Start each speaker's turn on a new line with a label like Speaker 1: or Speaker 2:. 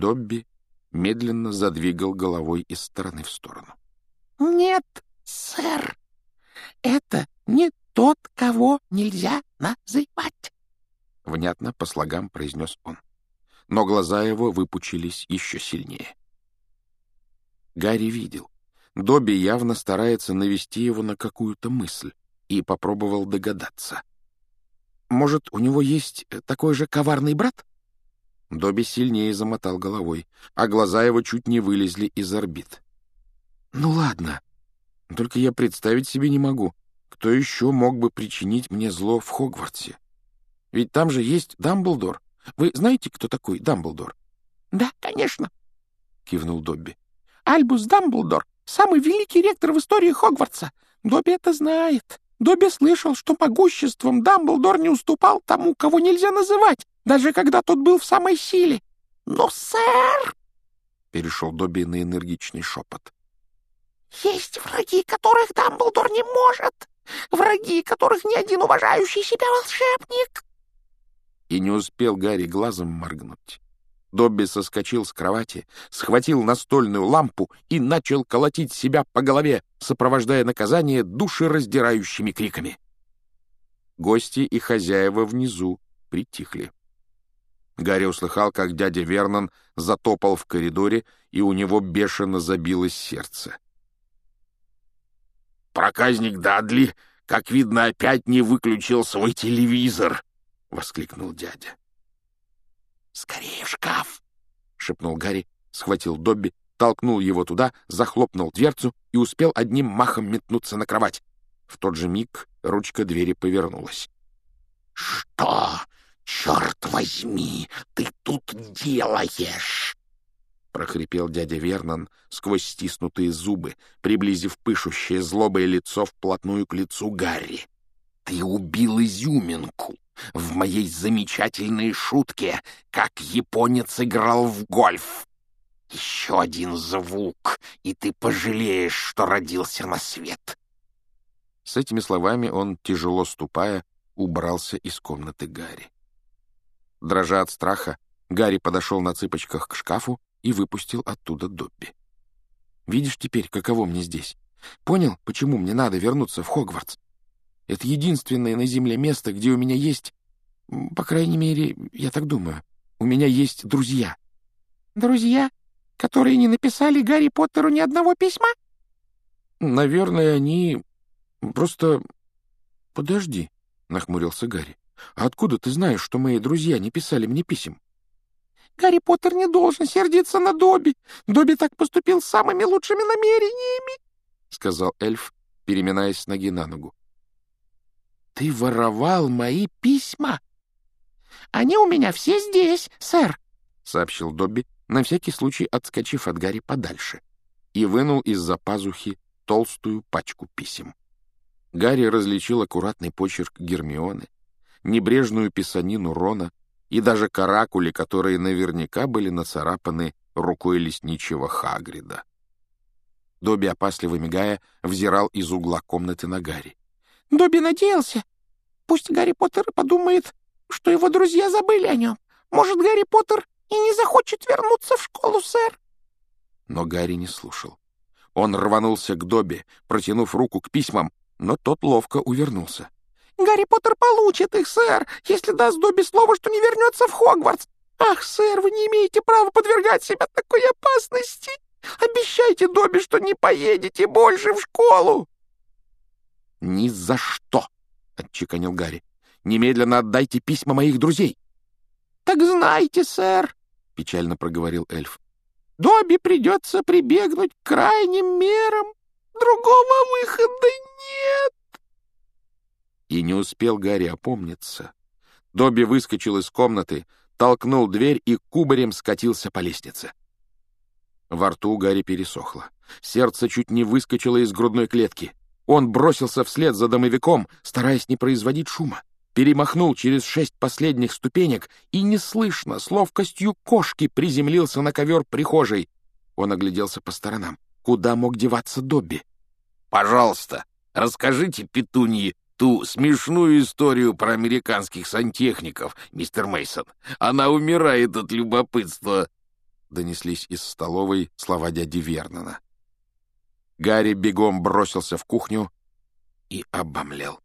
Speaker 1: Добби медленно задвигал головой из стороны в сторону.
Speaker 2: «Нет, сэр, это не тот, кого нельзя называть», —
Speaker 1: внятно по слогам произнес он. Но глаза его выпучились еще сильнее. Гарри видел. Добби явно старается навести его на какую-то мысль и попробовал догадаться. «Может, у него есть такой же коварный брат?» Добби сильнее замотал головой, а глаза его чуть не вылезли из орбит. «Ну ладно. Только я представить себе не могу, кто еще мог бы причинить мне зло в Хогвартсе. Ведь там же есть Дамблдор. Вы знаете, кто такой Дамблдор?»
Speaker 2: «Да, конечно», —
Speaker 1: кивнул Добби.
Speaker 2: «Альбус Дамблдор — самый великий ректор в истории Хогвартса. Добби это знает. Добби слышал, что могуществом Дамблдор не уступал тому, кого нельзя называть, даже когда тот был в самой силе. Но, сэр...» — перешел Добби на энергичный шепот. «Есть враги, которых Дамблдор не может. Враги, которых ни один уважающий себя волшебник».
Speaker 1: И не успел Гарри глазом моргнуть. Добби соскочил с кровати, схватил настольную лампу и начал колотить себя по голове, сопровождая наказание душераздирающими криками. Гости и хозяева внизу притихли. Гарри услыхал, как дядя Вернон затопал в коридоре, и у него бешено забилось сердце.
Speaker 3: «Проказник Дадли, как видно, опять не выключил свой телевизор!» — воскликнул дядя.
Speaker 2: «Скорее в шкаф!» — шепнул Гарри, схватил Добби, толкнул его туда, захлопнул дверцу и успел одним махом метнуться на кровать. В тот же миг ручка двери повернулась.
Speaker 3: «Что, черт возьми, ты тут делаешь?» — прохрипел дядя Вернон сквозь стиснутые зубы, приблизив пышущее злобое лицо вплотную к лицу Гарри. «Ты убил изюминку в моей замечательной шутке, как японец играл в гольф. Еще один звук, и ты пожалеешь, что родился на свет».
Speaker 1: С этими словами он, тяжело ступая, убрался из комнаты Гарри. Дрожа от страха, Гарри подошел на цыпочках к шкафу и выпустил оттуда Добби. «Видишь теперь, каково мне здесь? Понял, почему мне надо вернуться в Хогвартс? Это единственное на Земле место, где у меня есть... По крайней мере, я так думаю. У меня есть друзья».
Speaker 2: «Друзья, которые не написали Гарри Поттеру ни одного письма?»
Speaker 1: «Наверное, они... просто... Подожди», — нахмурился Гарри. «А откуда ты знаешь, что мои друзья не писали мне писем?»
Speaker 2: Гарри Поттер не должен сердиться на Добби. Добби так поступил с самыми лучшими намерениями, — сказал эльф, переминаясь с ноги на ногу. — Ты воровал мои письма? — Они у меня все здесь, сэр, — сообщил Добби, на всякий случай отскочив от Гарри подальше, и вынул из-за пазухи толстую пачку писем. Гарри различил аккуратный почерк Гермионы, небрежную писанину Рона и даже каракули, которые наверняка были нацарапаны рукой лесничего Хагрида. Добби, опасливо мигая, взирал из угла комнаты на Гарри. «Добби надеялся. Пусть Гарри Поттер подумает, что его друзья забыли о нем. Может, Гарри Поттер и не захочет вернуться в школу, сэр?» Но Гарри не слушал. Он рванулся к Добби, протянув руку к письмам, но тот ловко увернулся. Гарри Поттер получит их, сэр, если даст Добби слово, что не вернется в Хогвартс. Ах, сэр, вы не имеете права подвергать себя такой опасности. Обещайте Добби, что не поедете больше в школу. — Ни за что, — отчеканил Гарри. — Немедленно отдайте письма моих друзей. — Так знайте, сэр, — печально проговорил эльф. — Добби придется прибегнуть к крайним мерам. Другого выхода нет. И не успел Гарри опомниться. Добби выскочил из комнаты, толкнул дверь и кубарем скатился по лестнице. Во рту Гарри пересохло. Сердце чуть не выскочило из грудной клетки. Он бросился вслед за домовиком, стараясь не производить шума. Перемахнул через шесть последних ступенек и неслышно, с ловкостью кошки, приземлился на ковер прихожей. Он огляделся по сторонам. Куда мог деваться Добби?
Speaker 3: «Пожалуйста, расскажите Петунье ту смешную историю про американских сантехников, мистер Мейсон. Она умирает от любопытства.
Speaker 1: — донеслись из столовой слова дяди Вернона. Гарри бегом бросился в кухню и обомлел.